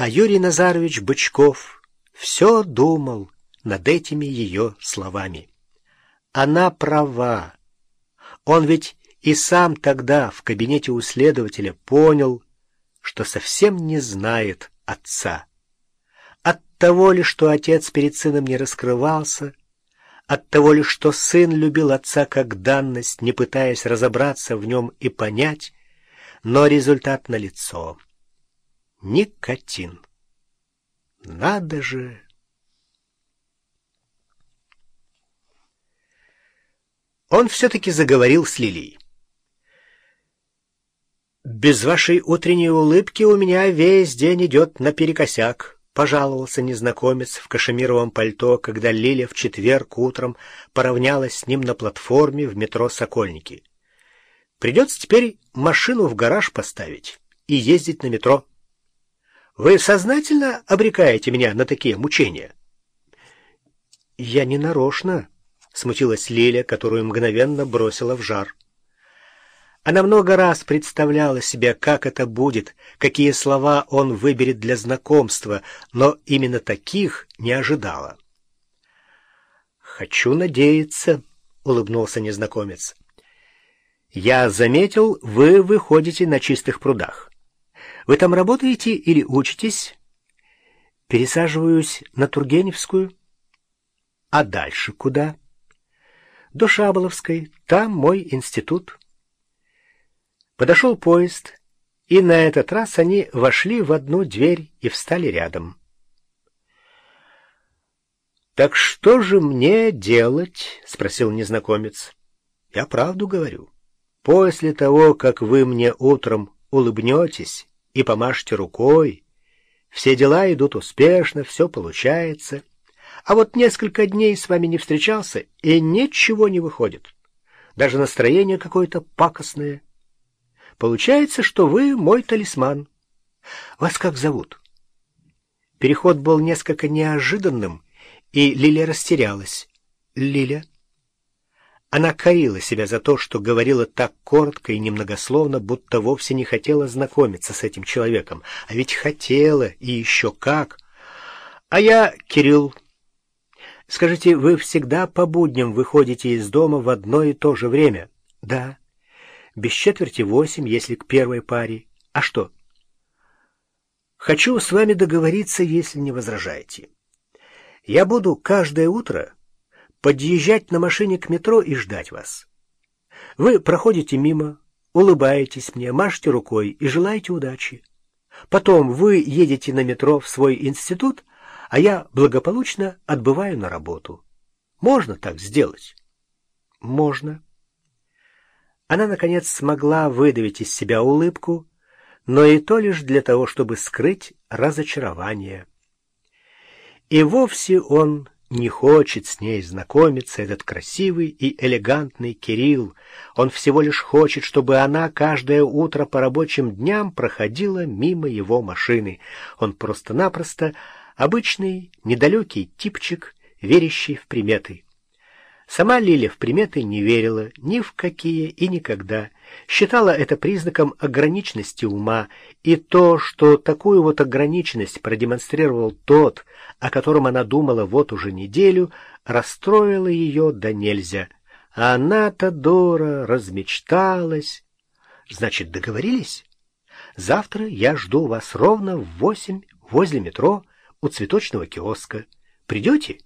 А Юрий Назарович Бычков все думал над этими ее словами. Она права. Он ведь и сам тогда в кабинете у следователя понял, что совсем не знает отца. От того ли, что отец перед сыном не раскрывался, от того ли, что сын любил отца как данность, не пытаясь разобраться в нем и понять, но результат налицо. Никотин. Надо же! Он все-таки заговорил с Лилией. «Без вашей утренней улыбки у меня весь день идет наперекосяк», — пожаловался незнакомец в кашемировом пальто, когда Лиля в четверг утром поравнялась с ним на платформе в метро «Сокольники». «Придется теперь машину в гараж поставить и ездить на метро. Вы сознательно обрекаете меня на такие мучения?» «Я не нарочно», — смутилась Лиля, которую мгновенно бросила в жар. Она много раз представляла себе, как это будет, какие слова он выберет для знакомства, но именно таких не ожидала. «Хочу надеяться», — улыбнулся незнакомец. «Я заметил, вы выходите на чистых прудах. Вы там работаете или учитесь?» «Пересаживаюсь на Тургеневскую». «А дальше куда?» «До Шаболовской. Там мой институт». Подошел поезд, и на этот раз они вошли в одну дверь и встали рядом. «Так что же мне делать?» — спросил незнакомец. «Я правду говорю. После того, как вы мне утром улыбнетесь и помашете рукой, все дела идут успешно, все получается. А вот несколько дней с вами не встречался, и ничего не выходит. Даже настроение какое-то пакостное». Получается, что вы мой талисман. Вас как зовут? Переход был несколько неожиданным, и Лиля растерялась. Лиля? Она корила себя за то, что говорила так коротко и немногословно, будто вовсе не хотела знакомиться с этим человеком. А ведь хотела, и еще как. А я Кирилл. Скажите, вы всегда по будням выходите из дома в одно и то же время? Да без четверти восемь, если к первой паре. А что? Хочу с вами договориться, если не возражаете. Я буду каждое утро подъезжать на машине к метро и ждать вас. Вы проходите мимо, улыбаетесь мне, машете рукой и желаете удачи. Потом вы едете на метро в свой институт, а я благополучно отбываю на работу. Можно так сделать? Можно. Она, наконец, смогла выдавить из себя улыбку, но и то лишь для того, чтобы скрыть разочарование. И вовсе он не хочет с ней знакомиться, этот красивый и элегантный Кирилл. Он всего лишь хочет, чтобы она каждое утро по рабочим дням проходила мимо его машины. Он просто-напросто обычный, недалекий типчик, верящий в приметы. Сама Лиля в приметы не верила ни в какие и никогда. Считала это признаком ограниченности ума, и то, что такую вот ограниченность продемонстрировал тот, о котором она думала вот уже неделю, расстроило ее до нельзя. Она-то, Дора, размечталась. Значит, договорились? Завтра я жду вас ровно в восемь возле метро у цветочного киоска. Придете?